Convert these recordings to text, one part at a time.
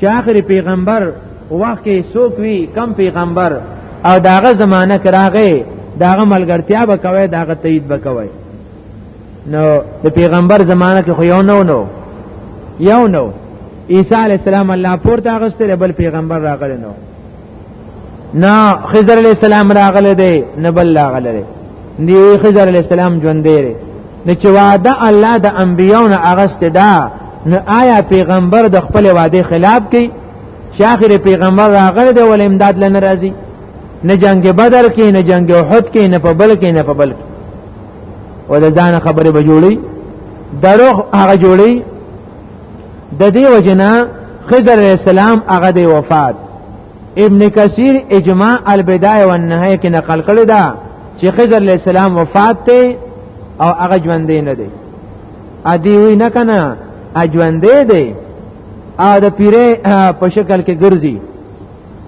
چې آخر پیغمبر وخت کې څوک وي کم پیغمبر او داغه زمانہ کې راغی داغه ملګرتیا به کوي داغه تایید به کوي نو د پیغمبر زمانہ کې خو یو نو نو یو نو عیسی علی السلام الله پورته غستره بل پیغمبر راغلی نو نه خضر علی السلام راغله دی نه بل راغله دی دی خضر علی السلام ژوند دی نه چې وعده الله د انبیانو اغست ده نو آیا پیغمبر د خپل وعده خلاف کوي چې اخر پیغمبر راغلی دی ول امداد لنه راځي نه جنگ بدر کې نه جنگ احد کې نه په بل کې نه په بل کې ول ځان خبره به جوړي دروغ هغه جوړي د دې وجنا خضر علیہ السلام هغه دی وفات ابن کثیر اجماع البدایه والنهایه کې نقل کړی دا چې خضر علیہ السلام وفات ته او هغه ژوند نه دی ا دې وی نه کنه اجوند دی ا د پیره په شکل کې ګرځي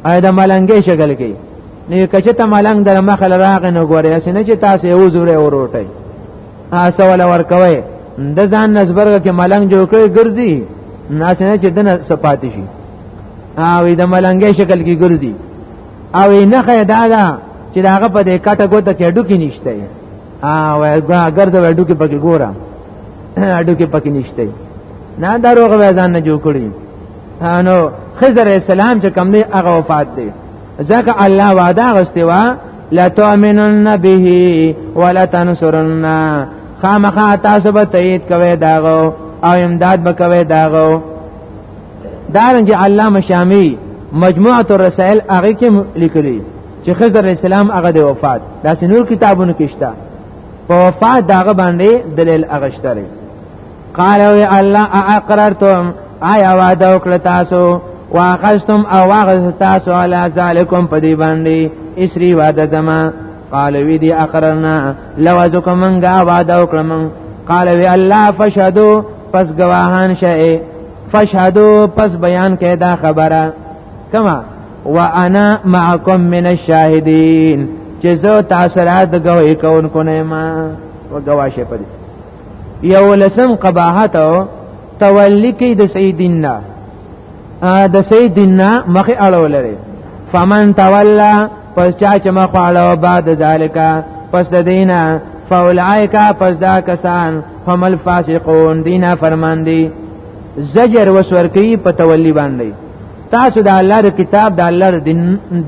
ا د ملنګې شکل کې نه کچته ملنګ در مخه راغ نه ګوري اسنه چې تاسو یو زوره وروټي اسه ولا ورکوي د ځان نسبرګه کې ملنګ جوړ کړي ګرځي ناس نه چې دنه سپاتې شي او د ملنګې شکل کې ګرځي او نه خیدا دا چې داغه په دې کټه ګوته کې ډوکی نشته او اگر دا ډوکی پکې ګورم ډوکی پکې نشته نه دا روغ وزن نه جوړ کړي نو خضر السلام چې کم نه هغه وفات دی ځکه الله وعده غستوا لتؤمنن به ولا تنصرن خامخا تاسو به تایید کوي داغو او امداد به کوي داغو دارنګ علامه شامی مجموعه الرسائل هغه کې لیکلي چې خضر اسلام هغه د وفات داسې نور کتابونو کې شته په وفات داغه باندې دلیل اغشتره قالو الله اقررتم آیا وعده وکړه تاسو واخستم او واغست تاسو علی ذالکم په دی باندې اسری وعده زما قال وی دی اقررنا لوازکم منګه وعده وکړه من قال وی الله فشهدو پس گواهان شئ فشهدو پس بیان کړه دا خبره کما وانا معکم من الشاهدین چې زه تاسو را د گواهی کوونکو نه ما و گواشه پدې یو لسم قباحت تولی کی د سیدین نه د سیدین نه مخه اړول لري فمن تولا پس چا چې مخ اړو بعد ذالکا پس د دینه فاولائکا پس دا کسان هم الفاسقون دینا فرمان دی زجر وسورکی په تولی باندې تاسو د الله د کتاب د الله د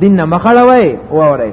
دین نه مخړوي وره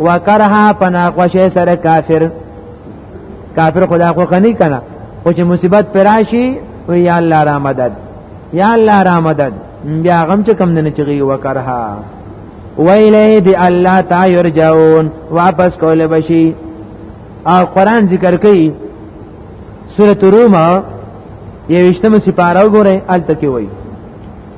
وکرها پنا خوشی سره کافر کافر خدا خو خنی کنه خو چې مصیبت پراشي و یا الله را مدد یا الله را مدد بیا غم چې کم نه چغي وکرها ویلی دی الله تا یرجعون واپس کول بشي او قران ذکر کوي سورۃ روم یوشتمه سپاره وګورئ الته کې وایي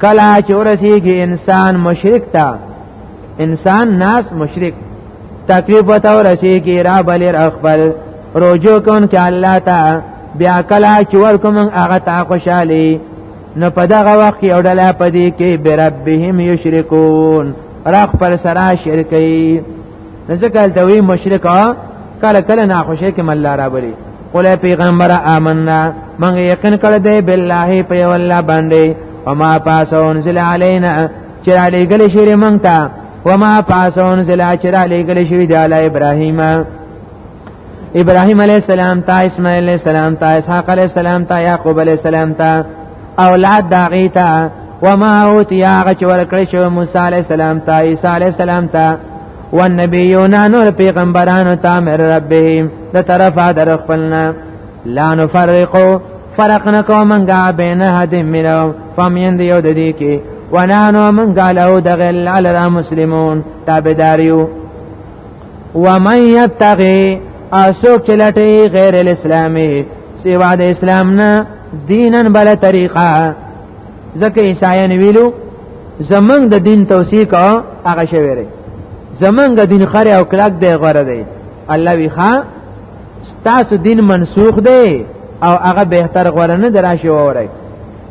کلا چې ورسیږي انسان مشرک تا انسان ناس مشرک تکلیف وته ورسیږي را بل اخبل رجوع کون کې الله تا بیا کلا چې ورکوم هغه تا خوشالي نو په دغه وخت کې او ډله پدې کې بربهم یشرکون را خپل سره شرکې نه ځکه دوی مشرک کله کله ناخوشی کې مل را بلی قل پیغمبر آمنا من یقین کړه دی بالله په یو الله باندې وما پاس انزل علینا چې علی ګل شری مونږ ته وما پاس انزل چې علی ګل شوی دی علی ابراهیم ابراهيم عليه السلام ته اسماعيل عليه السلام ته اسحاق عليه السلام ته يعقوب عليه السلام ته اولاد داغي ته وما اوتی هغه چې ورکړی شو موسی عليه السلام ته عيسى عليه السلام ته والنبيون نور پیغمبرانو ته مر ربهم د طرفه در خپلنا لا نفرقو فرق نکو منګه بین حد منو فمین دیو د دې کې ونانو منګه له د غل علی مسلمون تابعداریو ومن یتقی اسوک چلټی غیر الاسلامی سیوا د اسلام نه دینن بل طریقه ځکه عیسایان ویلو زمنګ د دین توثیق هغه شویری زمنګ د دین خره او کلک دی غره دی الله وی ښا ستاسو دین منسوخ دی او هغه بهتر غره نه دراشي وره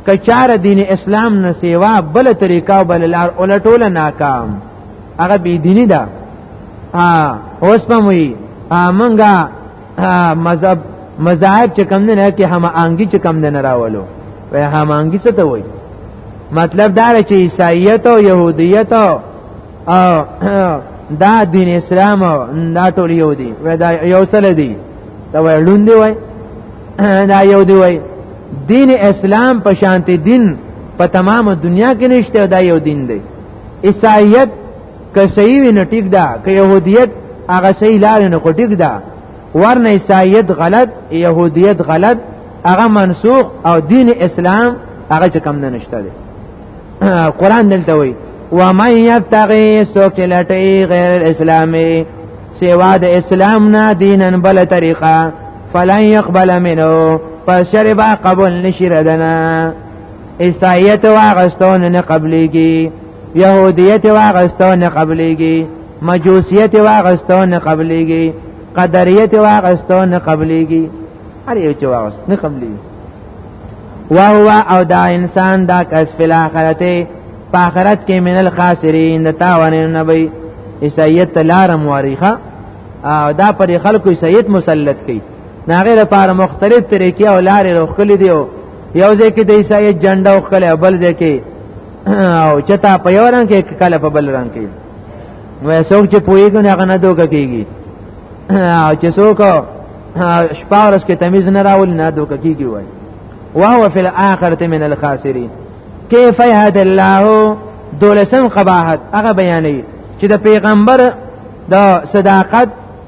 کچاره دین اسلام نه سیوا بل طریقه او بل لار اولټول ناکام هغه بی دینی ده اوس په موي امنګا مذهب مذاهب چې کم نه کې هم انګي چې کم نه راولو وای هم انګي څه ته وای مطلب دا چې عیسایت او يهودیت او دا دین اسلام دا ټول یو دی وای دا یو سره دی دا وای لوندې وای دا یو دی وای دین اسلام په شانتي دین په تمام دنیا کې نشته دا یو دین دی عیسایت که صحیح وي نو ټیک ده که يهودیت هغه صحیح لار نه کو ټیک ده ورنه عیسایت غلط يهودیت غلط هغه منسوخ او دین اسلام هغه چې کم نه نشته دی قران دلته وایي و من یبتغی سوک لټی غیر الاسلام سوا د اسلام نه دینن بل طریقه فلن یقبل منه پس شربا قبول نشی ردنه عیسایت واغستو نه قبليږي يهوديت واغستو نه قبليږي مجوسیت واغستو نه قبليږي قدریت واغستو نه قبليږي هر یو چې واغست نه قبليږي وهو او دا انسان دا کس فی الاخرته په آخرت کې من الخاسرین د تاوانین نبی عیسایت ته لار مواریخه او دا پر خلکو عیسایت مسلط کړي ناغه لپاره مختلف طریقې او لارې روخلې دی او یو ځای کې د عیسائی جنډه او کله بل ځای کې او چتا په یو رنگ کې کله په بل رنگ کې نو څوک چې پویګنه هغه نه دوک کیږي او چې څوک شپارس کې تمیز نه راول نه دوک کیږي وای وهو فی الاخرته من الخاسرین کیف یهد الله دولسم قباحت هغه بیانې چې د پیغمبر د صداقت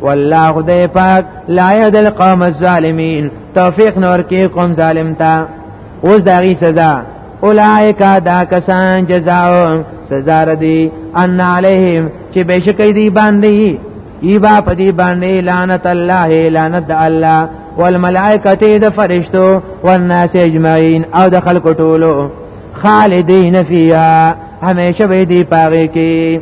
والله خدای پاک لا يهد القوم الظالمين توفیق نور کې قوم ظالم تا اوس داغي سزا اولائک دا کسان جزاء سزا ردی ان علیهم چې بشکې دی باندې ایبا پدی باندې لعنت الله لعنت الله والملائکه د فرشتو والناس اجمعین او د خلق ټولو خالدین فیها همیشه به دی پاره کې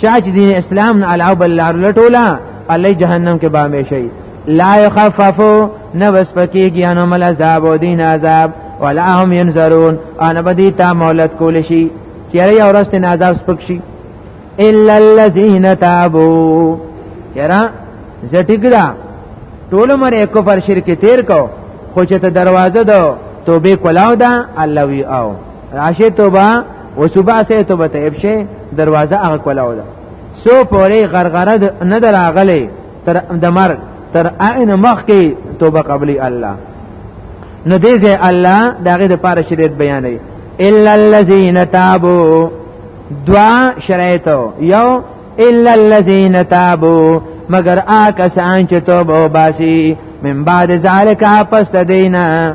چا چې دین اسلام نه علاوه بل لار لټولا الله جهنم کې به همیشئ لا يخففو نه بس پکېږي انو مل عذاب او دین عذاب ولا هم ينظرون ان بدی تا مولت کول شي چیرې یو ورځ نه عذاب سپک شي الا الذين تابوا یرا زټګرا ټول مر کفر شرک تیر کو خو چې ته دروازه دو توبه کولاو دا الله وی او راشه توبه او صبح سه توبه ته ابشه دروازه هغه کولاو ده سو پوری غرغره نه دراغله تر د مرګ تر عین مخ کې توبه قبلی الله نو دې ځای الله داغه د پاره شریعت بیانوي الا الذين تابوا دوا شرایط یو الا الذين تابوا مگر آکسان چې توبه وباسي من بعد ذالک پس دینا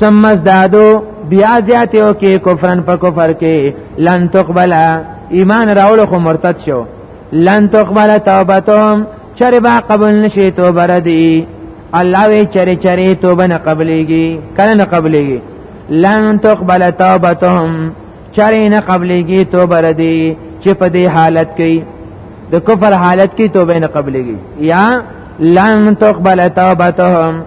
ثم ازدادو بیا زیاتیو کې کفرن په کفر کې لن تقبل ایمان راول خو مرتد شو لن تقبل توبتهم چر با قبول نشي توبه ردی الله وی چر چر توبه نه قبليږي کله نه قبليږي لن تقبل توبتهم چر نه قبليږي توبه ردی چې په دې حالت کې د کفر حالت کې توبه نه قبليږي یا لن تقبل توبتهم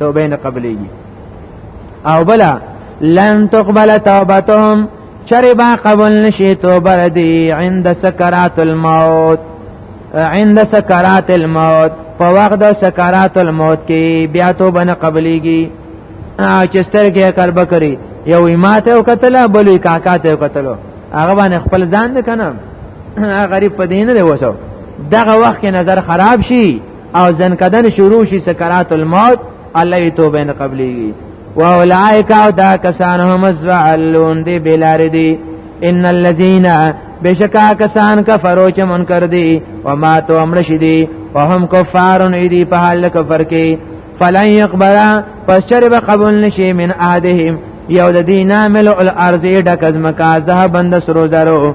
توبه نه قبليږي او بلا لن تقبل توبتهم چربا قبول نشي توبه دي عند سکرات الموت عند سکرات الموت په وخت د سکرات الموت کې بیا توبه نه قبليږي چې سترګې کار بکري یو ماته او قتل بلې کاکا ته قتل هغه باندې خپل ځان نه کنه غریب په دین نه وسو دغه وخت کې نظر خراب شي او ځن کدن شروع شي سکرات الموت الله یې توبه نه قبليږي واولائک او دا کسان هم زعلون دی بلار دی ان الذين بشکا کسان کفرو چې منکر دي او ما تو امر شدي او هم کفارون ایدی په حال کفر کې فلن يقبل پس چر به قبول نشي من احدهم یو د دینه ملء الارض ډک از مکا ذهب بند سرو درو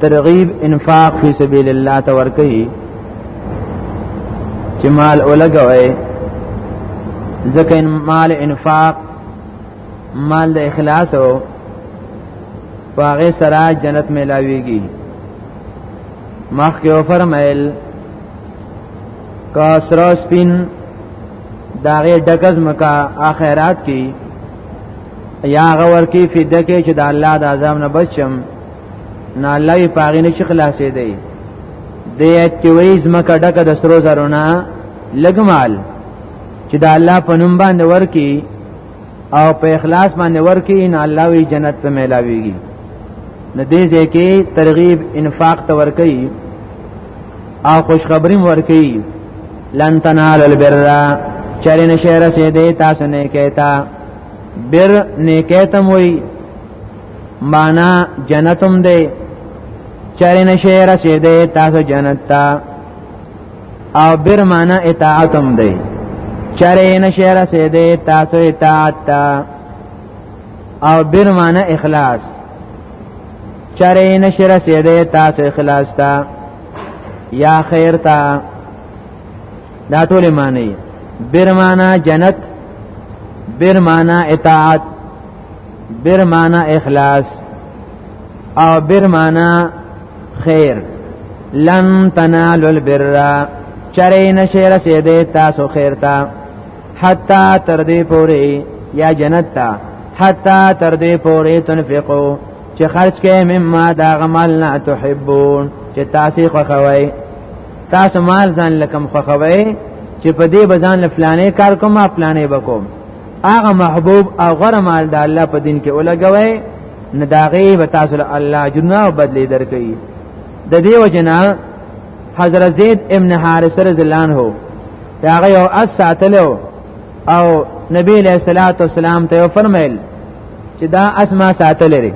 ترغیب انفاق فی سبیل الله ته ورکړي چې مال ولګوي ځکه ان مال انفاق مال د اخلاص او پاغه سره جنت ملاويږي مخ کې فرمایل کا سرا سپین داغه ډکز مکا اخرات کې یا غور کې فدیه کې چې د الله د عذاب نه بچم نه الله یې پاغې نه چې خلاصې دی د اتویز مکه ډکه د سرو زرونه لګمال چې د الله په نوم باندې ورکی او په اخلاص باندې ورکی ان الله وی جنت په ملاویږي نو دې ځکه ترغیب انفاق ته ورکی او خوشخبری ورکی لن تنال البر چرنه شهر سي دې تاسو نه کېتا بیر نیکیتم وی معنا جنتم دی چاره نشه رسیده تاسو جنت تا او بیر معنا اطاعتم دی چاره نشه رسیده تاسو اطاعت تا او بیر معنا اخلاص چاره نشه رسیده تاسو اخلاص تا یا خیر تا دا ټول معنی برمانا جنت برمانا اطاعت برمانا اخلاص او برمانا خیر لن تنالوا البر چرې نشه رسیدې تاسو خیر ته حتا تر دې پوري یا جنت ته حتا تر دې پوري تنفقو چې خرج کې مما دا غمل نه تحبون چې تاسو خوښوي تاسو مال ځان لکم خوخوي چې په دې بزان لفلانې کار کوم افلانې بکوم هغه محبوب او غره مال د الله په دین کې ولګوي نه داغه به تاسو له الله جنو او بدلی درکې د دې وجنا حضرت زید ابن حارث رضی الله عنه هغه یو اس ساتلو او نبی له صلوات و سلام ته فرمایل چې دا اسما ساتلې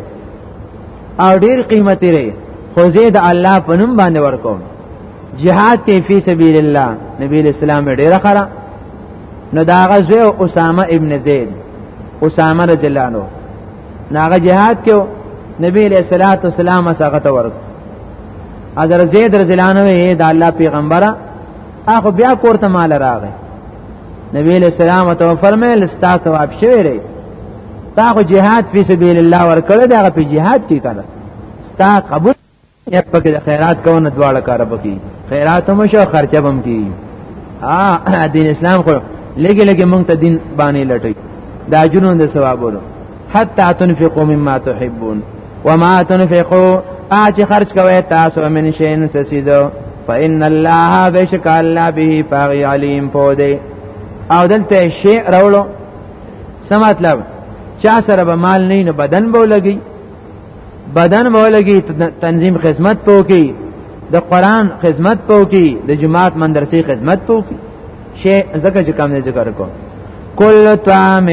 او ډیر قیمتي لري خو زه د الله په نوم باندې ورکوم جهاد کې فی سبیل الله نبی اسلام ډیر خره نو دا غزوه اسامه ابن زید اسامه رضی الله عنه ناغه جهاد کې نبی علیہ الصلوۃ والسلام هغه ته ورک حضرت زید رضی الله عنه دا الله پیغمبره اخو بیا کوړه مال راغی نبی علیہ السلام ته فرمایل ستا ثواب شوی دی تا خو جهاد فی سبیل الله ورکړی دا په جهاد کې کړه ستا قبول یا پکې د خیرات کوونه دواړه کار پکې خیرات هم شو خرچه هم کی ا دین اسلام خو لګي لګي مونږ ته دین باندې لټي دا جنون د ثوابونو حتا تنفقوا مما تحبون وما تنفقوا اج خرج کوي تاسو من شین سسیدو فإن الله بشک الله به پاغي علیم پودي او دلته شی راولو څه مطلب چا سره به مال نه نه بدن به لګي بدن به لګي تنظیم خدمت پوکي د قران خدمت پوکي د جماعت مندرسي خدمت پوکي شی زکه چې کم نه ذکر کو کل طعام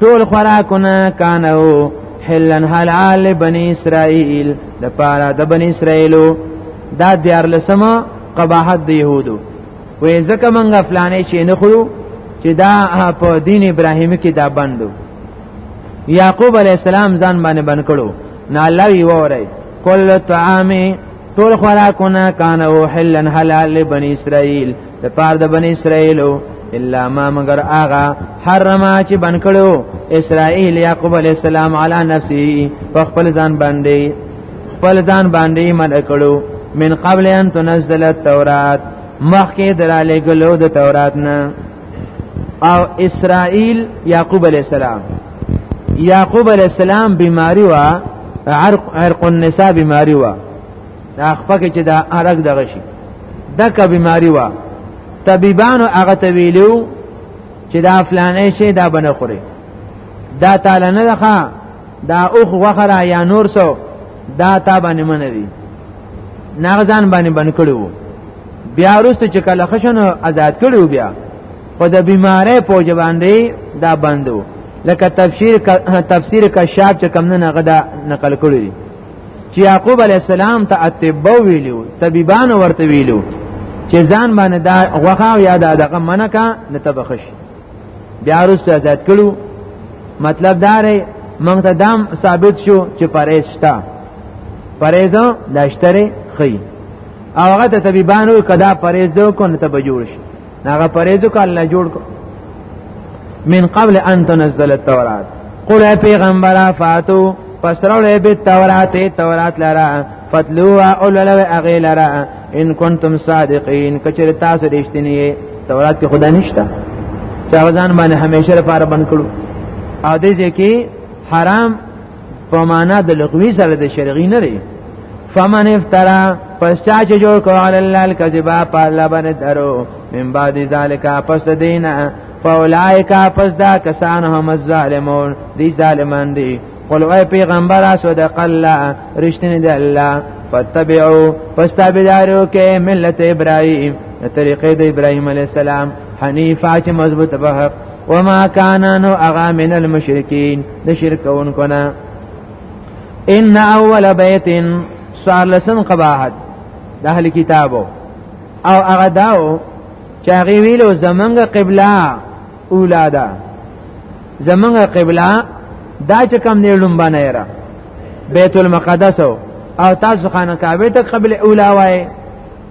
ټول خوراکونه کانو حلن حلال بنی اسرائیل د پاره د بنی اسرائیلو دا دیار لسمه قباحت د يهودو وې ځکه مونږه فلانه چې نه خورو چې دا په دین ابراهیمی کې دا بندو یعقوب علی السلام ځان باندې بن کړو نه الله وی وره کل طعام ټول خوراکونه کان او حلن حلال لبنی اسرائیل د پار د بنی اسرائیل الا ما مگر آغا حرما چې بن کړو اسرائیل یعقوب علی السلام علی نفسه په خپل ځان باندې خپل ځان باندې من کړو من قبل ان تنزل التوراۃ مخکې دراله ګلو د تورات نه او اسرائیل یعقوب علی السلام یعقوب علی السلام بیماری وا عرق عرق النساء بیماری وا دا خپکه چې دا عرق دغه شي دغه بیماری وا طبيبانو هغه ته ویلو چې دا فلانه شي دا بنه خوري دا تعالی نه ده دا اوخ وخره یا نور سو دا تا باندې منوي ناغزان باندې بن کړو بیا وروسته چې کله خشن آزاد کړو بیا په د بیمارۍ پوج باندې دا بندو لکه تفسیر تفسیر کشاف چې کم نه غدا نقل کړی چې یعقوب علی السلام ته اتبو ویلو طبيبان ورته ویلو چې ځان باندې دا غوخه یا دا دغه منکه نه تبخش بیا وروسته آزاد کړو مطلب دا رې مونږ ته دام ثابت شو چې پرېز شته پرېز داشتره خي او هغه ته طبيبانو کدا پرېز دو کو نه ته بجوړ شي هغه پرېز کو الله جوړ کو من قبل ان تنزل التوراة قل اے پیغمبر فاتو پس راولې به تورات تورات لرا فتلوا اوللو اغه لرا ان کنتم صادقین کچر تاسو رښتینی تورات کې خدا نشته چا ځان باندې همیشه لپاره بند کړو او دې ځکه حرام په معنا د لغوي سره د شرعي نه لري فمن افترا پس چا چې جوړ کو علی الله الکذبا په الله باندې درو من بعد ذالک پس دینه فاولائک پس دا کسان هم الظالمون دی ظالمان دی قل اے پیغمبر صدق الله رښتینی دی الله فتبعوا پس تابعدارو کې ملت ابراهیم طریقې د ابراهیم علی السلام حنیفه چې مضبوط به حق وما کان نو اغا من المشرکین د شرک کوونکو نه ان اول بیت سوال لسم قباحت د اهل کتابو او هغه داو چې هغه ویلو زمونږ قبله اولاده زمونږ قبله دا چې کم دی لومبنه را بیت المقدس او تاسو خانه کعبه ته قبل اولا وای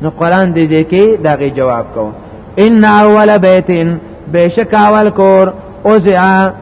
نو قران دې دې کې دغه جواب کو ان اول بیت بشک اول کور او زعا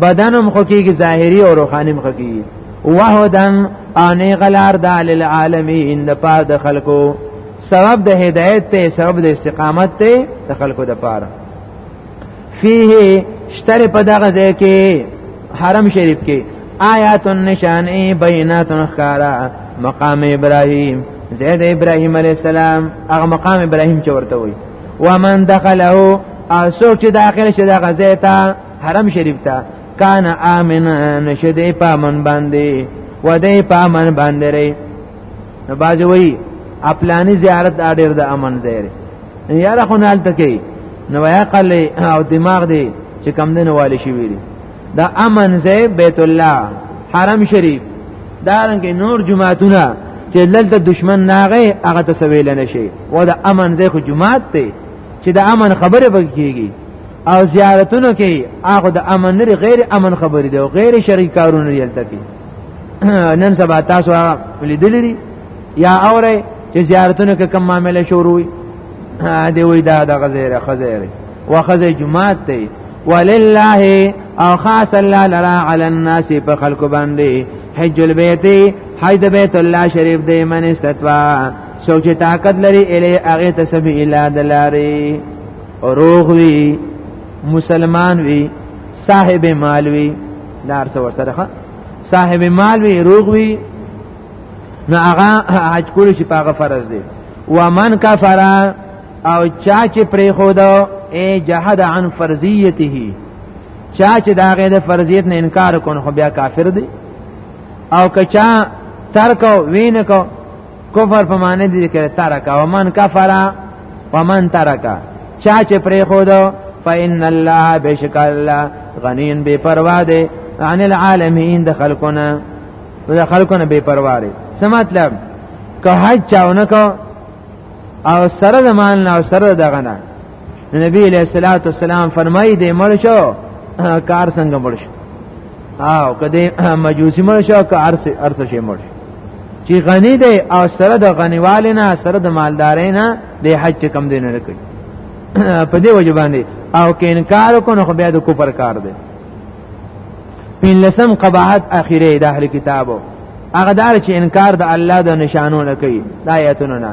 بدنم خو کېږي ظاهري او روحاني مخ کېږي وهدن انې غلار د للعالمین د پاره د خلکو سبب د هدایت ته سبب د استقامت ته د خلکو د پاره فيه شتر په دغه ځای کې حرم شریف کې آیات النشان بینات خارا مقام ابراهیم زید ابراهیم علی السلام هغه مقام ابراهیم چې ورته وي ومن دخله او څوک چې داخل شي دغه ځای ته حرم شریف ته کان امن نشدې پامن باندې ودې پامن باندې ری نو باز وی خپلانی زیارت اړیر د امن زیره یاره خو نه حالت کې نو یا قل او دماغ دی چې کم دین والی شي ویری دا امن زی بیت الله حرم شریف دارنګ نور جمعهتونه چې لته دشمن ناغه هغه ته سویل نشي و دا امن زی خو جمعهت ته چې د امن خبره بکیږي او زیارتونو کې هغه د امن لري غیر امن خبرې دی او غیر شرعي کارونه لري تلته کې نن سبا تاسو لیدلې یا اوره چې زیارتونو کې کوم معاملې شروع وي دی وې دا د غزیره خزیره وخزه جمعات ته ولله او خاص الله لرا علی الناس په خلق باندې حج البیت حج بیت الله شریف دې من استطاع سوچ طاقت لري الی هغه تسبیح الا دلاری روغ وي مسلمان وي صاحب مال وي لار څه ورسره صاحب مال وي روغ وي نو هغه حج کول شي په هغه فرض دی ومن کفر او چا چې پرې خو دا اے جهاد عن فرضیته چا چې دا غې د فرضیت نه انکار کون خو بیا کافر دی او کچا ترک وین کو کفر په معنی دي کې ترک او من کفر ومن ترک چا چې پرې خو دو فإن الله بشک الله غنین بے پروا دی عن العالمین د خلقنا د خلقنا بے پروا دی څه مطلب که حج چاونه کو او سره د مان نه او سره دغه نه نبی علیہ الصلوۃ والسلام فرمایي دی مړ شو کار څنګه مړ شو او کده مجوسی مړ شو که ارس ارس شي مړ چې غنی دی او سره د غنیوال نه سره د مالدارین نه د حج کم دی نه کوي په دې وجه باندې او که انکار کو نو خو بیا د کوپر کار دی پین لسم قباحت اخیره د اهل کتابو هغه دار چې انکار د الله د نشانو نه کوي د آیاتونو نه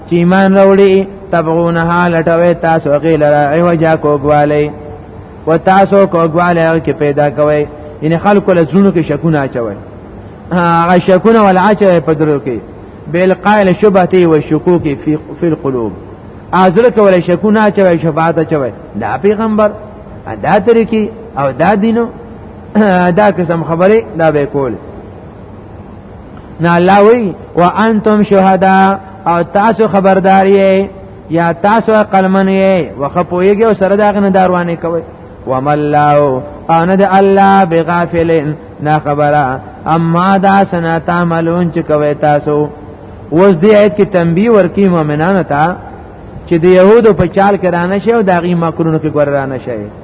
چې ایمان راوړي تبغونها لټوي تاسو هغه لره ایوجا کوګوالی و تاسو کوګوالی هغه کې پیدا کوي یعنی خلکو له زړونو کې شکونه اچوي هغه شکونه ول اچوي په درو کې بل قائل شبهته و شکوک فی فی القلوب ازره کولای شکونه اچوي شفاعت اچوي دا پیغمبر دا طریقې او دا دینو دا قسم خبره دا به کول نه الله وی وانتم شهدا او تاسو خبردار یې یا تاسو قلمن یې وخپویږي او سره داغه نه داروانه کوي وما الله ان د الله بغافل نه خبره اما دا سنا تعملون چې کوي تاسو اوس دې آیت کې تنبیه ورکی مؤمنانو ته چې د يهودو په چال کې رانه شي او د غي مکرونو کې ګور رانه شي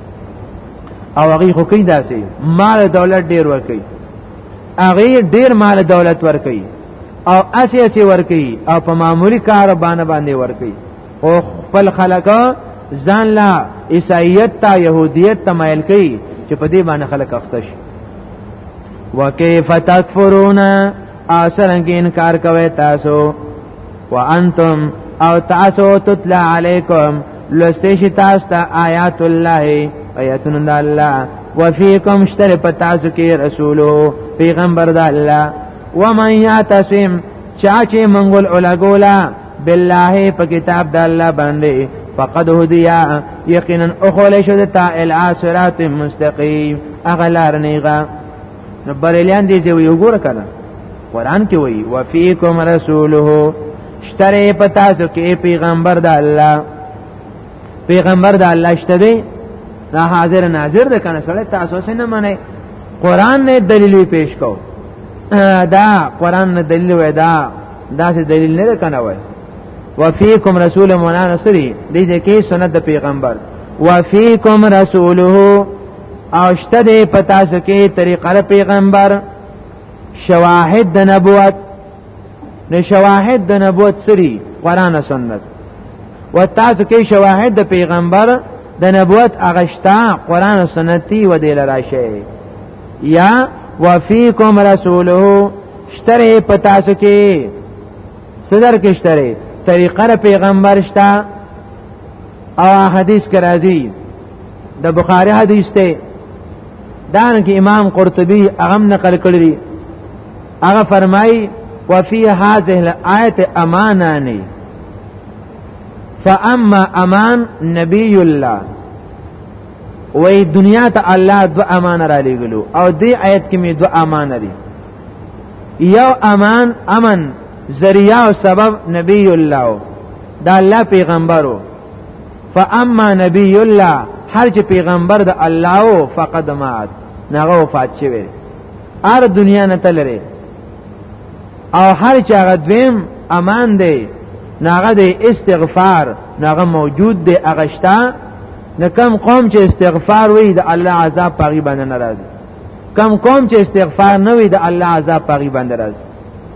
او هغه خو کوي داسې مال دولت ډیر ور کوي هغه ډیر مال دولت ور کوي او اسی اسی ور کوي او په معمولی کار باندې باندې ور کوي او خپل خلک ځان لا عیسایت ته يهودیت ته مایل کوي چې په دې باندې خلک اخته شي وکيف تکفرون اثرن کې انکار کوي تاسو وانتم او تاسو تطلع علیکم لستیش تاسو ته آیات الله آیاتون د الله وفیکم شتر پتاسو کې رسولو پیغمبر د الله ومن یعتصم چا چې منګول اولګولا بالله په کتاب د الله باندې فقد هدیا یقینا اخول شد تا الی صراط مستقیم اغلار نیغه نو بریلیان دې ځای یو ګور کنه قران کې وایي وفيکم رسوله شتره پتا سو کې پیغمبر د الله پیغمبر د الله شته دی دا حاضر ناظر د کنه سره تاسو سره نه منئ قران نه دلیل پیش کو دا قران نه دلیل وای دا دا سه دلیل نه کنه وای وفيکم رسول مولانا سری دې کې سنت د پیغمبر وفيکم رسوله او شته دی په تاسو کې طریقه پیغمبر شواهد د نبوت نه شواهد د نبوت سری قران او سنت و تاسو کې شواهد د پیغمبر د نبوت اغشتا قران او سنت دی و دی لراشه یا وفیکم رسوله شتره په تاسو کې صدر کې شتره طریقه پیغمبر شته او حدیث کې راځي د بخاری حدیث ته دان کې امام قرطبي هغه نقل کړی هغه فرمایي وفي هذه الايه اماناني فاما امان نبي الله وې دنیا ته الله دو امان را لګلو او دې آیت کې می دو امان لري یو امان امن ذریعہ او سبب نبی الله دا الله پیغمبرو فاما نبی الله هر چې پیغمبر د الله او فقد مات نغه وفات شوی ار دنیا نه تلره او هر چې هغه دویم امان دی ناغه د استغفار ناغه موجود دی اغشتا نه کم قوم چې استغفار وي د الله عذاب پاغي باندې ناراض کم قوم چې استغفار نه وي د الله عذاب پاغي باندې ناراض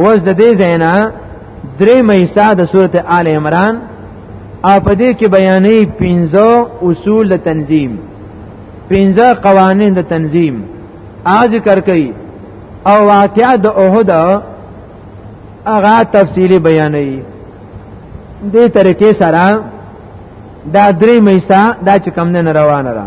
اوس د دې زینا درې مېسا د سورته آل عمران او په دې کې بیانې پنځه اصول د تنظیم پنځه قوانین د تنظیم ا ذکر کوي او واقعا د احد هغه تفصیلی بیانې دې طریقې سره دا درې مېسا دا چې کم نه روانه را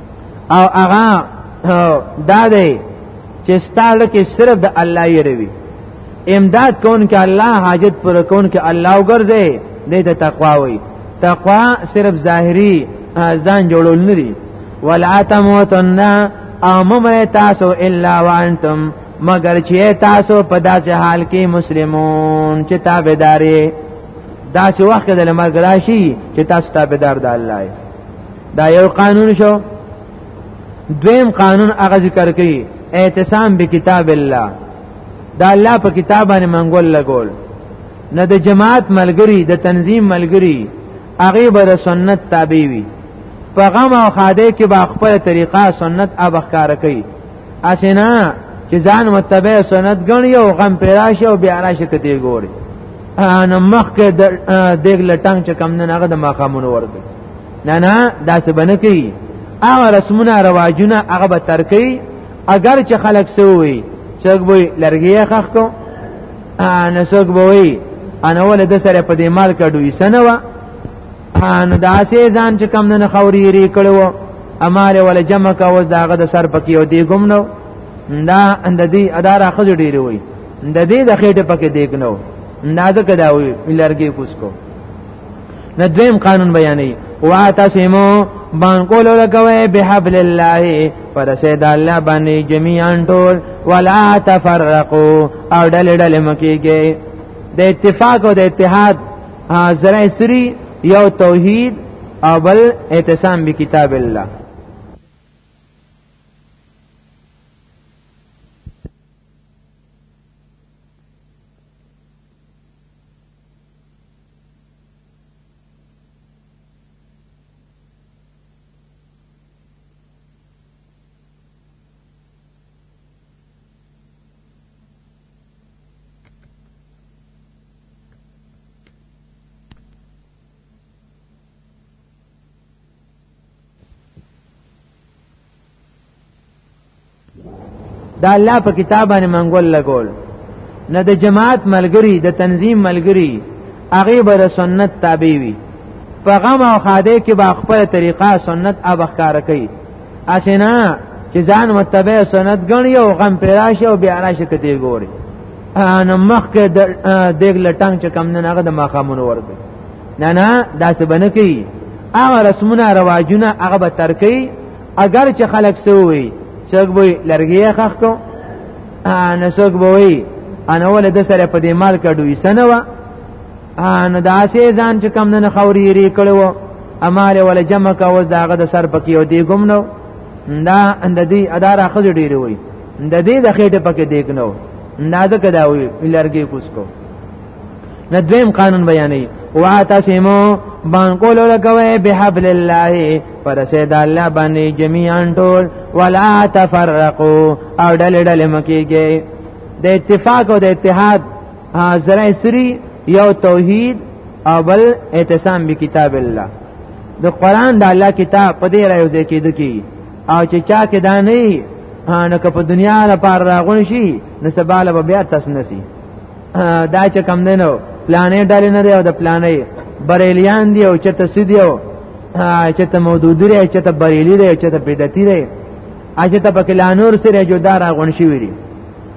او هغه دا دی چې ستاله کې صرف د الله یې روي امداد کون کې الله حاجت پر کون کې الله وګرځي دې ته تقوا وي تقوا صرف ظاهري ځان جوړول نه دي ولا تموتن او ممره تاسو الا وانتم مگر چې تاسو په داسې حال کې مسلمون چې تابعداري داسې وخت د لمر راشي چې تاسو تابعدار د الله دا یو قانون شو دویم قانون هغه ذکر کوي اعتصام به کتاب الله دا الله په کتاب باندې منګول لګول نه د جماعت ملګری د تنظیم ملګری هغه به د سنت تابع وي په غم او خاده کې با خپل طریقه سنت ابخکار کوي اسینا چې ځان متبع سنت غني او غم پیراشه او بیا راشه کته ګوري ان مخکې د دګ لټنګ چې کم نه هغه د ماقامونو ورته نه نه داسې بنه کوي هغه رسمونه رواجونه هغه به ترکی اگر چې خلک سووي څوک به لرګي خخ کو ان څوک به وي انا ول د سره په دې مال کډوي سنوا ان داسې ځان چې کم نه خوري ری کړو اماله ولا جمع کا وز داغه د سر پکې او دی ګم نو دا اند دې ادار اخذ ډیر وي د دې د خېټه پکې دیګ نو اندازه کدا وي لرګي کوس کو نه دویم قانون بیانې واتسمو بانکولو لکوي بحبل الله پر سید الله باندې جميعا ټول ولا تفرقوا او ډلې ډلې مکیږي د اتفاق او د اتحاد زرع سری یو توحید او بل اعتصام بکتاب الله دا الله په کتاب باندې منګول لګول نه د جماعت ملګری د تنظیم ملګری هغه به د سنت تابع وي په غم او خاده کې به خپل طریقه سنت ابخکار کوي اسینا چې ځان متبع سنت غني او غم پیراشه او بیا راشه ته دی ګوري انا مخکې د دګ لټنګ چې کم نه هغه د ماخامونو ورته نه نه داسې بنه کوي هغه رسمونه رواجونه هغه به ترکی اگر چې خلک سووي څوک به لرګي خخ کو انا څوک به وي انا ول د سره په دې مال کډوي سنوا ان داسې ځان چې کم نه خوري ری کړو اماله ولا جمع کا وز داغه د سر پکې او دی ګم نو دا اند دی اداره خځ ډیری وای د دې د خېټه پکې دیګ نو اندازه کدا وی لرګي کوس کو نه دویم قانون بیانې واتسمو بانکولو لګوي بحبل الله پر سید الله باندې جميعا ټول ولا تفرقوا او ډل ډل مکیږي د اتفاق او د اتحاد زرع سری یو توحید او بل اعتصام به کتاب الله د قران د الله کتاب په دې رايو ځای کې دکی او چې چا کې دا نه نه که په دنیا لپاره راغون شي نو سباله به بیا تاسو نسی دا چې کم دینو پلانې ډالې نه دی او د پلانې بریلیان دی او چې تسدی او چې ته مودود لري چې ته بریلی لري چې ته بدعتي لري اجه ته پکې لانور سره جوړدار غون شي ویری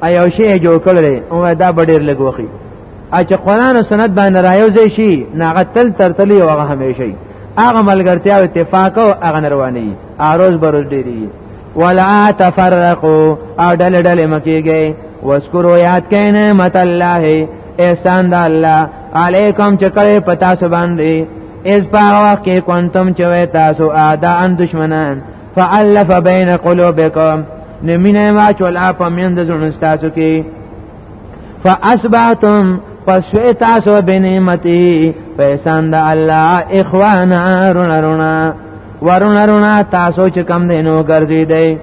ایو شی جوړ کړل او دا ډیر لګ وخی ا چې قران او سنت باندې رايو ځای شي ناغه تل تر تل یو هغه همیشئ هغه ملګرتیا او اتفاق او هغه نروانی اروز بروز ډیری ولا تفرقوا او ډل ډل مکیږي واذکروا یاد کین مت الله احسان د الله علیکم چې کړه پتا سو باندې اس په وخت کې کوانتم چوي تاسو اعداء دشمنان فالف بین قلوبکم نمینه ما چولا په مند زړه تاسو کې فاصبحتم پس شوی تاسو بنعمتی پیسان دا الله اخوانا رونا رونا ورونا رونا تاسو چې کم دینو ګرځی دی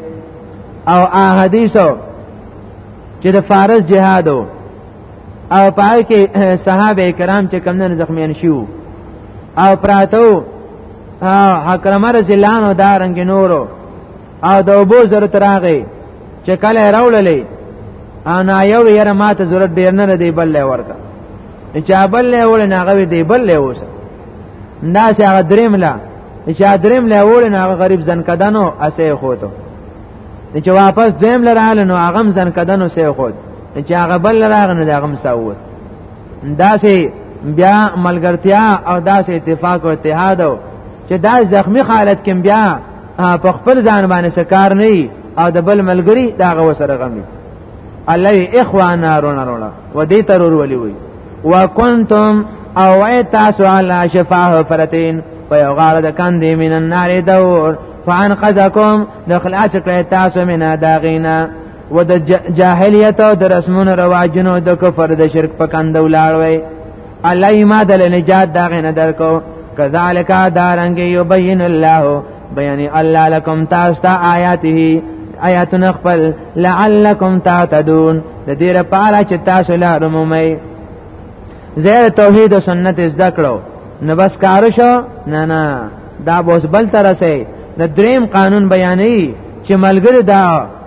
او ا حدیثو چې د فارس جهادو او پای کې صحابه کرام چې کم نه زخمیان شیو او پراتو اکرمه رضی الله عنه دا رنګ نورو او د ابو زر تراغه چې کله راوللې انا یو یره ماته ضرورت ډیر نه دی بل ورکا چې بل له ول نه غوي دی بل له اوس دا چې هغه دریم لا چې دریم له ول نه هغه غریب زن کدنو اسه خوته چې واپس دیم لراله نو هغه زن کدنو سه خوته چې هغه بل راغنه دا هغه مساوت داسې بیا ملګرتیا او داسې اتفاق او اتحاد او چې دا زخمی حالت کې بیا په خپل ځان باندې سکار نه او د بل ملګری دا غو سره غمی الله اخوانا رونا رونا و دې ترور ولي وي وکنتم او تاسو علی شفاه فرتین په یو غاړه د کندې من النار دور فان قزکم نو خلاص کړی تاسو من داغینا و د جاهلیت او د رسمونو رواجونو د کفر د شرک په کند ولاړ وي الله ما دل نجات دا غنه درکو کذالک دارنګ یبین الله بیان الله لكم تاسو آیاته آیاتنا خپل لعلکم تعتدون د دې لپاره چې تاسو لار مومئ زیر توحید او سنت زده کړو نو بس کار شو نه نه دا بوس بل تر سه د دریم قانون بیانې چې ملګری دا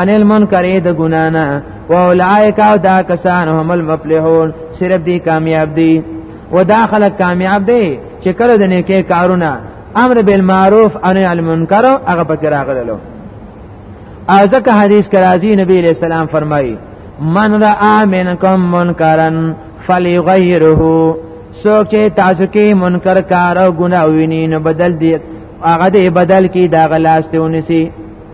ان المنکر د ګنا نه او اولائک او دا کسان هم المفلحون صرف دی کامیاب دی و دا خلک کامیاب دی چې کله د نیکه کارونه امر بالمعروف او نهی عن المنکر هغه پکې راغللو ازکه حدیث کرازی نبی علیہ السلام فرمایي من را منکم منکرن فلیغیره سوک چې تاسو کې منکر کار او ګناه ویني نو بدل دی هغه دې بدل کی دا غلاس ته ونسی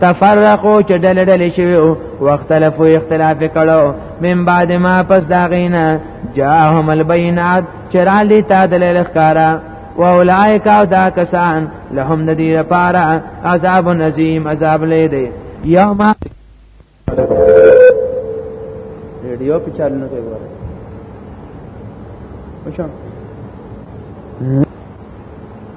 تفرقو چې ډلې ډلې شوی او واختلفو اختلاف کړو من بعد ما پس دا غینا جاءهم البینات چرالی تا دلیل اخکارا و اولائک او دا کسان لهم ندی لپاره عذاب نظیم عذاب لیده یوم ریډیو په چالو نه کوي وره وشو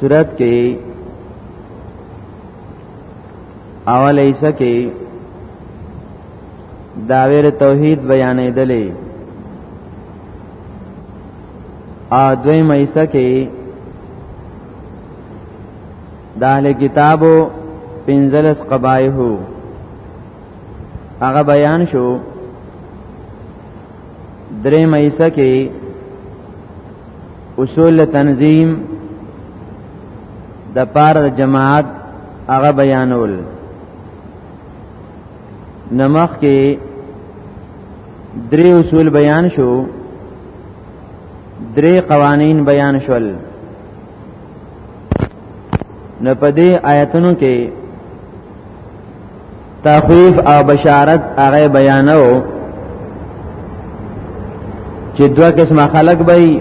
صورت کې اول ایسه کې داویر توحید بیانې دلې ا دوی مېسه کې د اهل کتابو پنځلس قبایحو هغه بیان شو درې مېسه کې اصول تنظیم د پار د جماعت هغه بیانول نمخ کې درې اصول بیان شو درې قوانین بیان شول نو په دې آیتونو کې تخویف او بشارت هغه بیانو چې دوه قسمه خلق به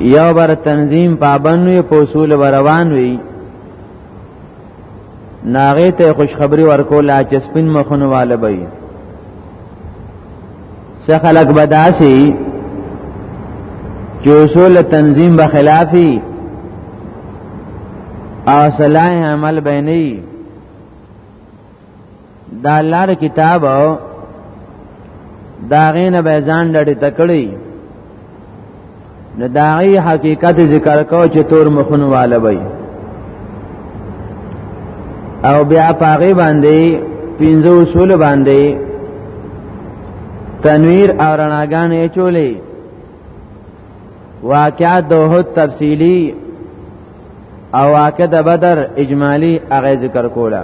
یو بر تنظیم پابند وي په اصول روان وي ناغه ته خوشخبری ورکول چې سپین مخونه والے به څه خلق بداسي چې اصول تنظیم به خلافي او صلاح عمل بیني دا لار کتاب او دا غینه به ځان ډډه تکړی نو داعی حقیقت ذکر کو چې تور مخون والا وي او بیا پاغي باندې پینځه اصول باندې تنویر او رڼاګانې چولې واقعات دوحد تفصیلی او واقع د بدر اجمالی هغه ذکر کوله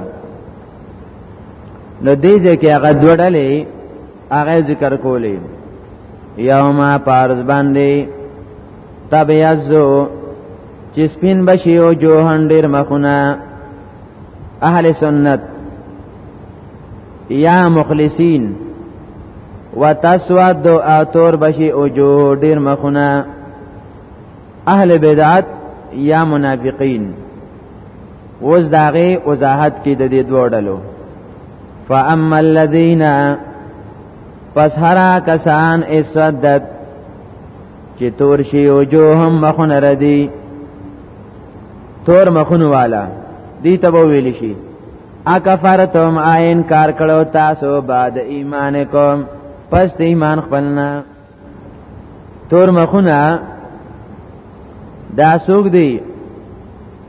نو دې ځکه هغه دوړلې هغه ذکر کولی یوم پارز باندې تبیزو چې سپین بشي او جوهن ډیر مخونه اهل سنت یا مخلصین وتسود او تور بشي او جو ډیر مخونه اهل بدعت یا منافقین اوس داغه وضاحت کې د دې دوه ډلو فاما الذين پس هرا کسان اسدت چې تور شي او جو هم مخونه ردي تور مخونه والا دي تبو ویل شي اکفرتم آئین کار کړو تاسو بعد ایمان کوم پس ایمان خپلنا تور مخونه دا سوق دی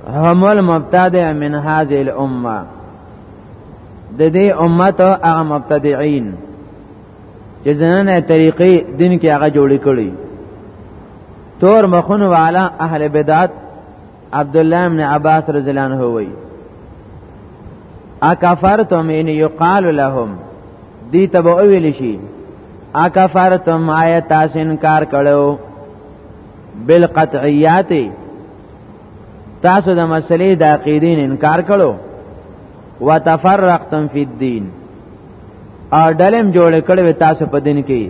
هم المبتدع من هذه الامه د دې امت او هغه مبتدعين چې زنانه طریقې دین کې هغه جوړې کړي تور مخونو والا اهل بدعت عبد الله بن عباس رضی الله عنه وی اکفرتم ان یقال لهم دی تب اویل شي اکفرتم آیت تاسو انکار کړو بالقطعیات تاسو د مسلې د عقیدین انکار کړو وتفرقتم فی الدین او ډلم جوړ کړو تاسو په دین کې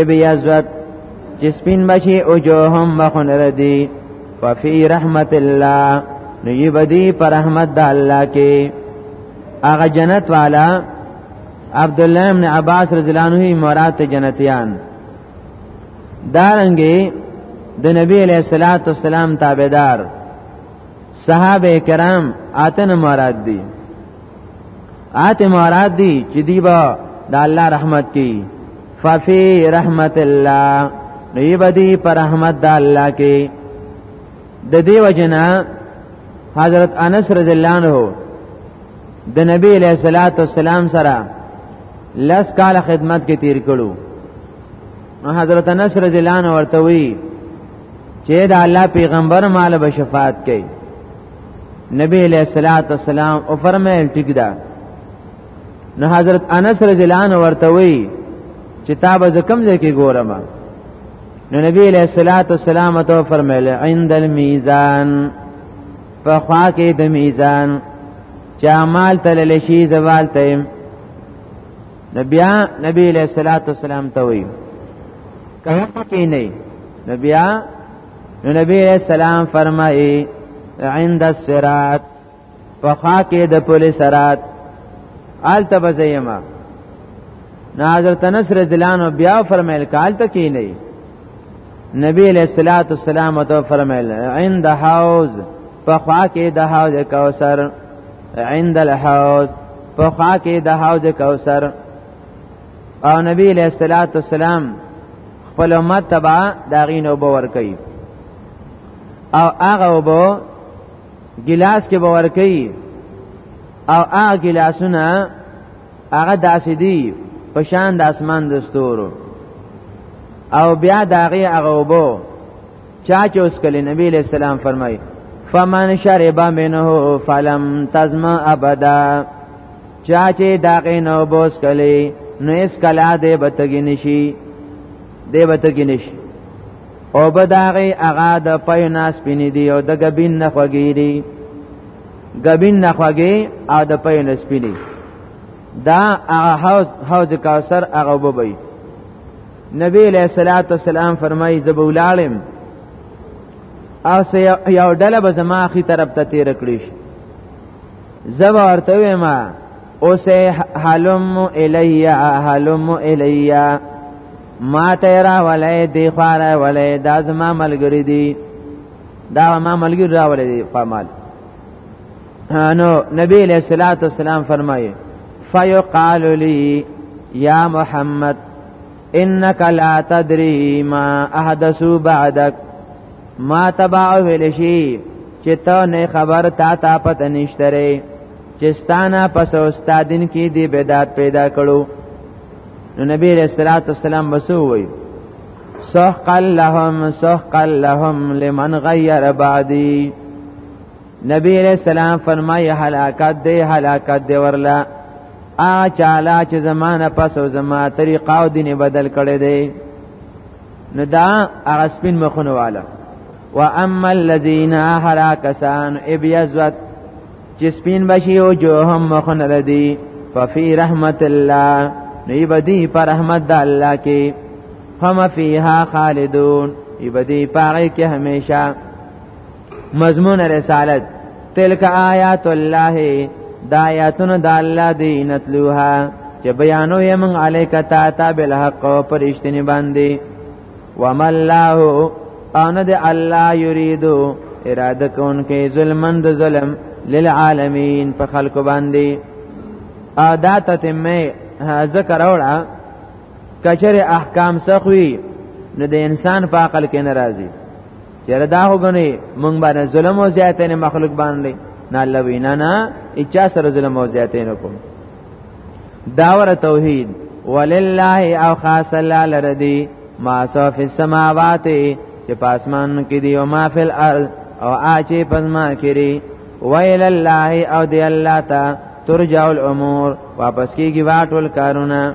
ابیزت چې سپین بشي او جو هم مخون ردی ففي رحمت الله نو یی بدی پر رحمت د الله کې هغه جنت والا عبد الله ابن عباس رضی الله عنه مراد جنتیان دارنګي د نبی علیہ الصلوۃ والسلام تابعدار صحابه کرام اتن مراد دي آته مراد دی چې دی با د الله رحمت کی ففي رحمت الله نو یې بدی پر رحمت د الله کې د دې وجنا حضرت انس رضی الله عنه د نبی علیہ الصلوۃ والسلام سره لس کال خدمت کې تیر کړو حضرت انس رضی الله عنه ورته وی چې دا الله پیغمبر مال به شفاعت کوي نبی علیہ الصلات والسلام او فرمایل ټیک ده نو حضرت انس رضی الله عنه ورته وی چې تا به زکم ځای کې ګورم نو نبی علیہ الصلات والسلام ته فرمایل عند المیزان په خوا کې د میزان چې اعمال تل لشي زوال ته نبی نبی علیہ الصلات والسلام ته وی کله پکې نه نبی نو نبی علیہ السلام فرمایي عند الصراط فخا کې د پولیس صراط آلته بزیما ناظر تنس رزلان بیا فرمایل کال ته کې نه نبی علیہ الصلوۃ والسلام تو فرمایل عند حوض فخا کې د حوض کوثر عند الحوض فخا کې د حوض کوثر او نبی علیہ الصلات والسلام خپل امت تبع داغین او باور کوي او هغه وبو ګلاس کې باور کوي او هغه ګلاسونه هغه داسې دي په شان د اسمان د ستورو او بیا داغه هغه وبو چا چې اوس کله نبی علیہ السلام فرمایي فمن شرب منه فلم تزم ابدا چا چې داغې نو بوس کلی نو اس کلا دې بتګی نشي دې بتګی نشي او بداغې اغا د پيو ناس پینې دی او د غبین نه خوګی دی غبین نه خوګی او د پيو ناس پینې دا هغه حوض حوض کوثر هغه وبوي نبی علیہ الصلوۃ والسلام فرمایي زبولالم او یو ډله به زما اخی طرف ته تیر کړی شي زبا ورته ما اوس حلم الیا حلم الیا ما ته را ولې دی خار ولې دا زما ملګری دی دا ما ملګری را ولې دی فمال نو نبی علیہ الصلوۃ والسلام فرمایي فیقال لی یا محمد انک لا تدری ما احدثو بعدک ما تبع ویل شي چې ته نه خبر تا تا پته نشتره چې ستانه پس استاد دین کې دی بدعت پیدا کړو نو نبی رسول الله والسلام وسو وی سحقا لهم سحقا لهم لمن غیر بعدی نبی علیہ السلام فرمای هلاکت دی هلاکت دی ورلا ا چالا چې زمانہ پس او زما طریقه او دین بدل کړي دی نو دا هغه سپین مخونه والا واما الذين هلاكسان ابيزت چې سپین بشي او جو هم مخونه ردی ففي رحمت الله نو بدی پر رحمت د الله کې هم فيها خالدون یبدی پاره کې همیشه مضمون رسالت تلک آیات الله دا آیاتونه د الله دی نتلوها چې بیانو یې مونږ الیک تا تا بالحق او پرشتنی باندې وما الله ان د الله یریدو اراده کون کې ظلمن د ظلم للعالمین په خلق باندې ا دا تتمه ذکر اوړه کچره احکام سخوي نو د انسان په عقل کې ناراضي یره دا وګنی مونږ باندې ظلم او زیاتې نه مخلوق باندې نه الله وینا نه اچا سره ظلم او زیاتې نه کوم داور توحید ولله او خاص الله لردی ما سو فی السماوات چې پاسمان کې دی او ما فی الارض او آچې پزما کړي ویل الله او دی الله ته ترجع الامور واپس کیږي واټول کارونه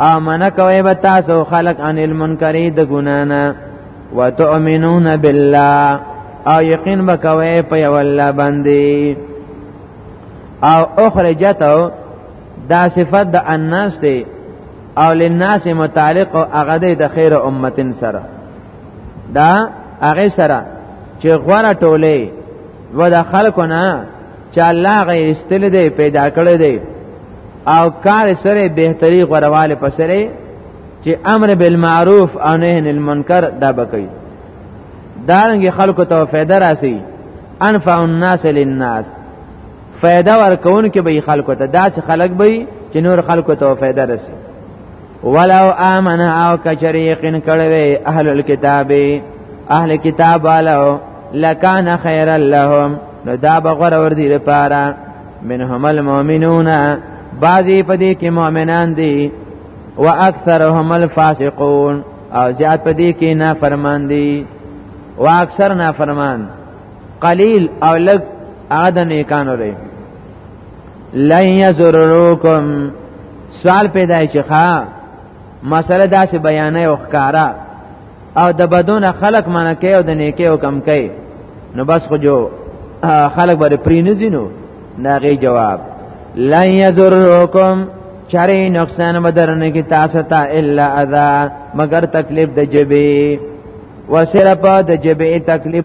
امنه کوي به تاسو خلق عن المنکری د ګنانا وتؤمنون بالله او یقین به کوي په یو الله باندې او اخرجته دا صفت د الناس دی او للناس متعلق او هغه د خیر امتن سره دا هغه سره چې غوړه ټوله و د خلکو نه چې الله غیر استل دی پیدا کړی دی او کار سره بهتري غرواله پسره چې امر بالمعروف او نهی عن المنکر دا بکوي دارنګ خلکو ته فایده راسي انفع الناس للناس فایده ورکون کې به خلکو ته داسې خلک به چې نور خلکو ته فایده راسي ولو امن او کچری یقین کړوي اهل الكتاب اهل کتاب والو لکان خیر لهم نو دا بغور ور دي لپاره منهم المؤمنون بعضی په دې کې مؤمنان دي واکثرهم الفاسقون او زیات په دې کې نافرمان دي واکثر نافرمان قلیل او لږ هغه د نیکانو دی لن یزرروکم سوال پیدا چې ښا مسله داسې بیانې او ښکارا او د بدون خلق منع کوي او د نیکی او کم کوي نو بس خو جو خلق باندې پرینځي نو ناغي جواب لا یذرکم چری نقصان بدرنه کی تاسو ته الا اذا مگر تکلیف د جبی وسره په د جبی تکلیف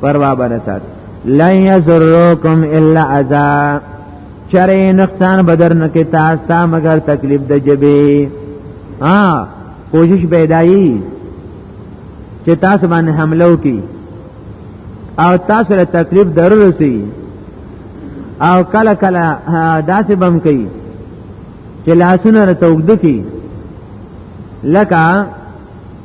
پروا باندې سات لا یذرکم الا اذا چرې نقصان بدر نه کې تاسو ته مگر تکلیف د جبې ها کوشش پیدایي چې تاسو باندې حمله وکړي او تاسو له تکلیف ضرور سي او کله کله داسې بم کوي چې لاسونه رته وګد کی لکه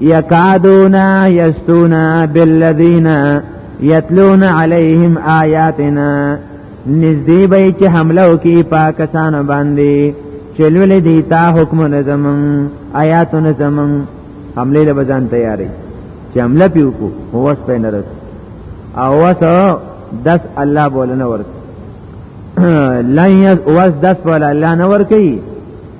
یکادون یستون بالذین یتلون علیهم آیاتنا نزدې به چې حمله وکي پاکستان باندې چلول دي تا حکم نظم آیات نظم حمله له بزان تیاری چې حمله پیو کو هوس په نرس او وس دس الله بولنه ورک لن یز وس دس ولا الله نه ورکی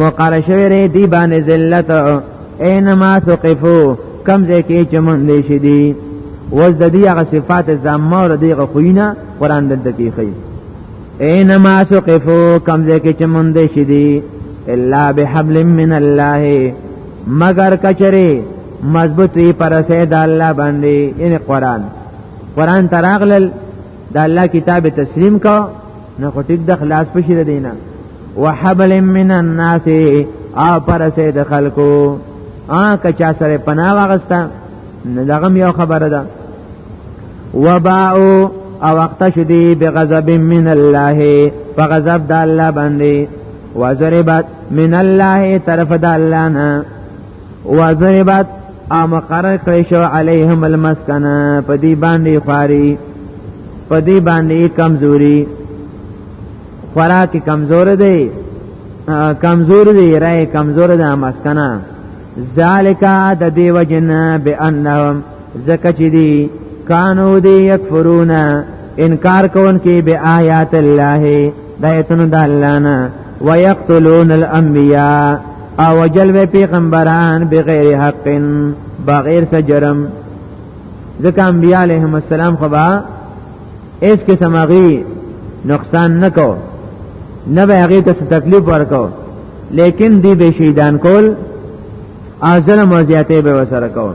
مقر شوی ری دی باندې ذلت اینما ثقفو کم ځای کې چمن دی شي دی وز د دې هغه صفات زمو ر دیغه خوینه قران دلته کې خي اینما ثقفو کم ځای کې چمن دی شي دی الا بحبل من الله مگر کچره مضبوطی پر سید الله باندې یعنی قران قران تراغلل د الله کتاب تسلیم کو نه خو ټیک د خلاص پشي د دینه وحبل من الناس او پر سید خلکو ا کچا سره پناه واغستا دغه یو خبره ده وباو او وخت شدی بغضب من الله فغضب د الله باندې وزربت من الله طرف د الله نه وضربت او مقرر کړی شو علیهم المسکنه په دې باندې خواري په دې باندې کمزوري خوراک کمزور دی کمزور دی رای کمزور ده مسکنه ذالک د دې وجنه بانهم زکه چې دی کانو دی یکفرون انکار کون کې به آیات الله د ایتونو د الله نه ويقتلون الانبیاء او وجل به پیغمبران بغیر حق بغیر سجرم ځکه انبیاء علیهم السلام خو با اس کې سماغي نقصان نکو نه به هغه ته تکلیف ورکو لیکن دی به شهیدان کول او ظلم او زیاتې به وسره کول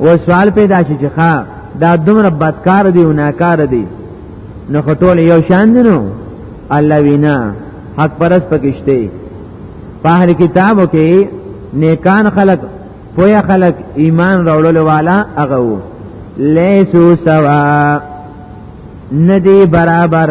و سوال پیدا شي چې ښا دا دومره بدکار دی او ناکار دی نو خټول یو شان دی نو الله وینا حق پرس پکشته په هر کتابو کې نیکان خلق پویا خلق ایمان راوړل والا هغه وو لیسو سوا ندی برابر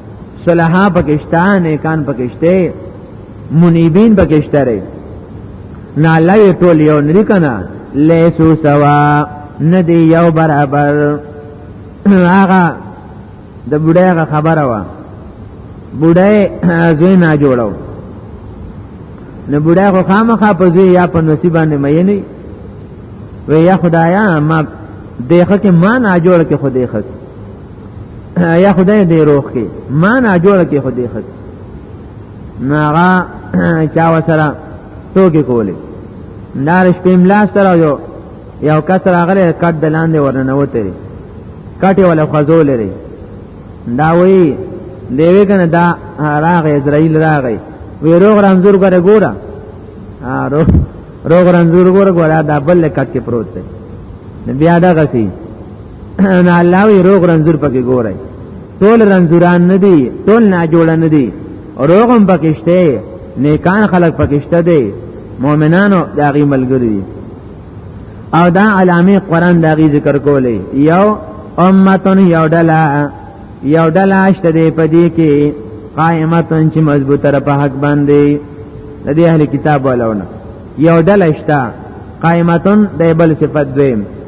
صلحا پکشتا نیکان پکشته منیبین پکشته ری نا لای ټول یو نری کنا لیسو سوا ندی یو برابر هغه د بډای هغه خبره وا بډای زوی نه جوړو نه بډای خو خامخا په زوی یا په نصیب باندې مې نه وی یا خدایا ما دیخه کې ما نه جوړ کې خو دیخه یا خدای دې روخ کې ما نه جوړ کې خدای خد ناغا چا وسره توګه کولې نار شپم لاس تر یو یو کسر هغه کټ دلاندې ورننه وته کټي ولا خزول لري دا وی دیوی کنه دا راغ اسرائیل راغی وی روغ رنزور ګره ګوره روغ روغ رنزور ګوره ګوره دا بل کټ کې پروت دی بیا دا غسی نه الله وی روغ رنځور پکې ګورای ټول رنځوران نه دي ټول نه جوړ نه دي روغم پکشته نیکان خلق پکشته دي مؤمنانو داغي ملګری او دا علامه قران داغي ذکر کولې یو امتون یو ډلا یو ډلا شته دی په دې کې قائمتون چې مضبوطه را په حق باندې د دې اهل کتاب ولونه یو ډلا شته قائمتون د بل صفت دویم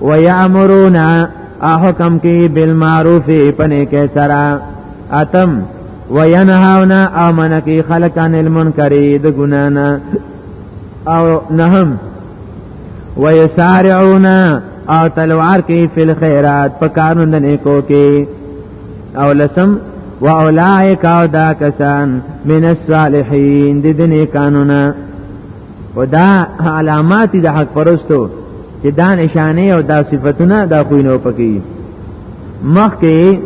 ويامرون احکم کی بالمعروف پنه کې سره اتم وینهاونا امن کی خلقان المنکر د ګنانا او نهم ويسارعون او تلوار کی فی الخيرات په قانون د نیکو کې او لسم و اولائک او دا کسان من الصالحین د دنې قانونا و دا علامات د حق پرستو چې دا نشانه او دا صفاتونه دا خوینو پکې مخکې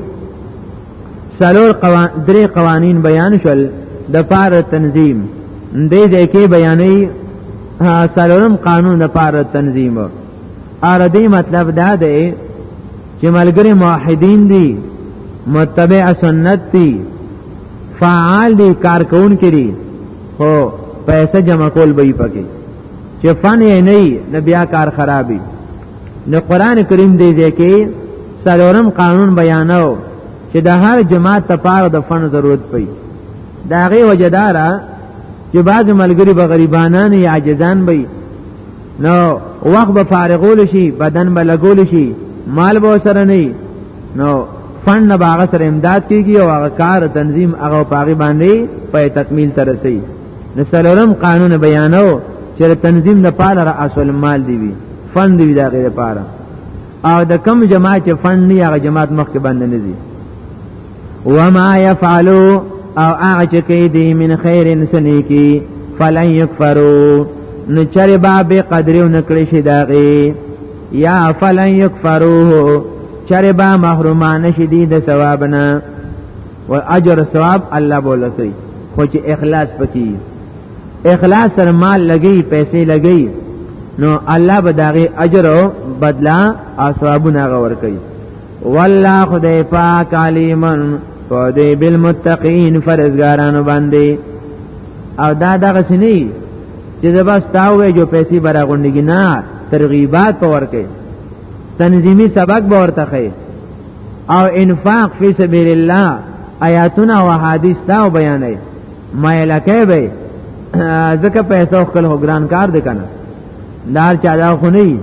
سلور قوان درې قوانین بیان شول د پار تنظیم دې ځکه بیانې سلورم قانون د پار تنظیم ار دې مطلب دا دی چې ملګری موحدین دي متبع سنت دي فعال دي کارکون کړي خو پیسې جمع کول به یې پکې چې فن یې نه نه بیا کار خرابي نو قران کریم دې ځکه سلورم قانون بیانو چې د هر جماعت لپاره د فن ضرورت پي دا غي وجدارا چې بعض ملګری به غریبانان یا عاجزان وي نو وخت به فارغول شي بدن به لګول شي مال به سره نه نو فن نه باغ سره امداد کیږي او هغه کار تنظیم هغه پاغي باندې په تکمیل ترسي د سلورم قانون بیانو چې تنظیم د پاله را اصل مال دی وی فند دی دا غیر پاره او د کم جماعت چې فند نه هغه جماعت مخ کې باندې نه دي وما يفعلوا او هغه چې کوي دی من خیر انسانی کی فلن یکفروا نو چرې با به قدر نه کړی شي داغي یا فلن یکفروه چرې با محرومان شي دي د ثوابنا و اجر ثواب الله بوله کوي خو چې اخلاص پکې اخلاص سره مال لګي پیسې لګي نو الله به داغه اجر او بدلا او ثوابونه غور کوي والله خدای پاک علیمن فدی بالمتقین فرزګارانو باندې او دا دغه سنی چې زبا ستاوې جو پیسې برا غونډګی نه ترغیبات پور کوي تنظیمی سبق به ورته خي او انفاق فی سبیل الله آیاتونه او حدیث دا بیانې مې لکه به ځکه پیسې خپل هوګران کار دی کنه دار چا دا خو نه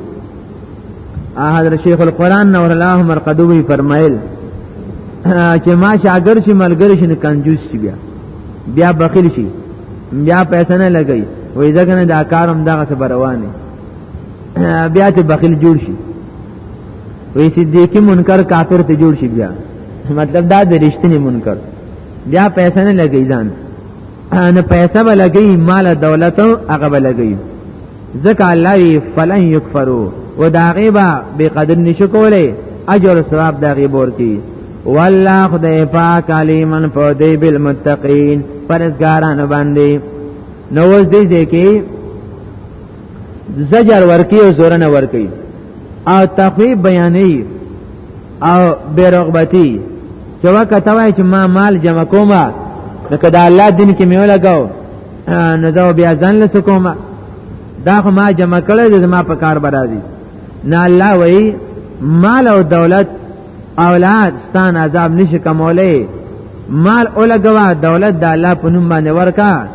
حضرت شیخ القران نور الله مرقدوی فرمایل چې ما شاګر شي ملګری شي کنجوس شي بیا بیا بخیل شي بیا پیسې نه لګي وې ځکه نه دا کارم دغه څه روانه بیا ته بخیل جوړ شي وی صدیقی منکر کافر ته جوړ شي بیا مطلب دا د رښتینی منکر بیا پیسې نه لګی ځان نه پیسې به لګی مال دولت هغه به لګی ځکه الله وی فلن یکفرو و دا غیبا به قدر نشو کولای اجر ثواب دا غیبور کی والله خدای پاک علیمن فودی بالمتقین پرزګاران باندې نو اوس دې ځکه زجر ورکی او زورنه ورکی او تخویب بیانی او بیرغبتی چې وکته وای چې ما مال جمع کومه نو که د الله دین کې میو لګاو نو دا بیا ځان لس کومه دا خو ما جمع کړی د ما په کار برازي نه الله وای مال او دولت اولاد ستان عذاب نشي کمولې مال اولګوا دولت د الله په نوم باندې ورکا